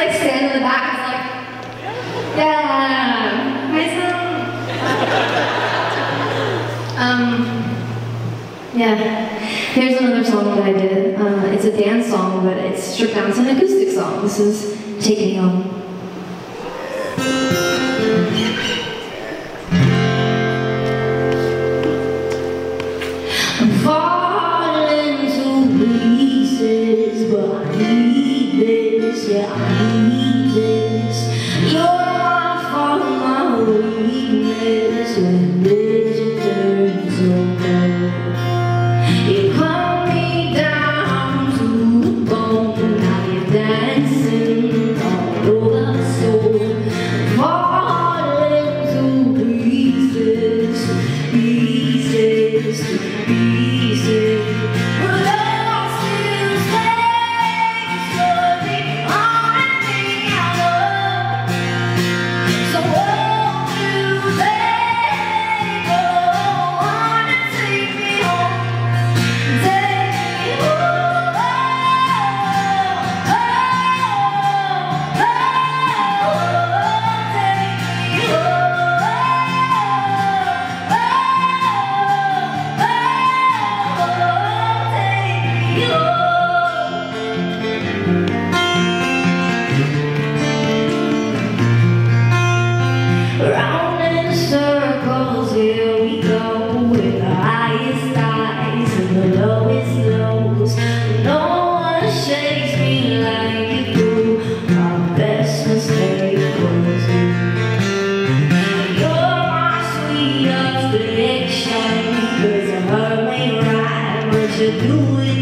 like stand in the back. Was like, yeah, my song. um, yeah. Here's another song that I did. Uh, it's a dance song, but it's stripped down to an acoustic song. This is Take Me Home. I'm falling to pieces, but this, yeah, I prediction There's an ugly ride, What you doing?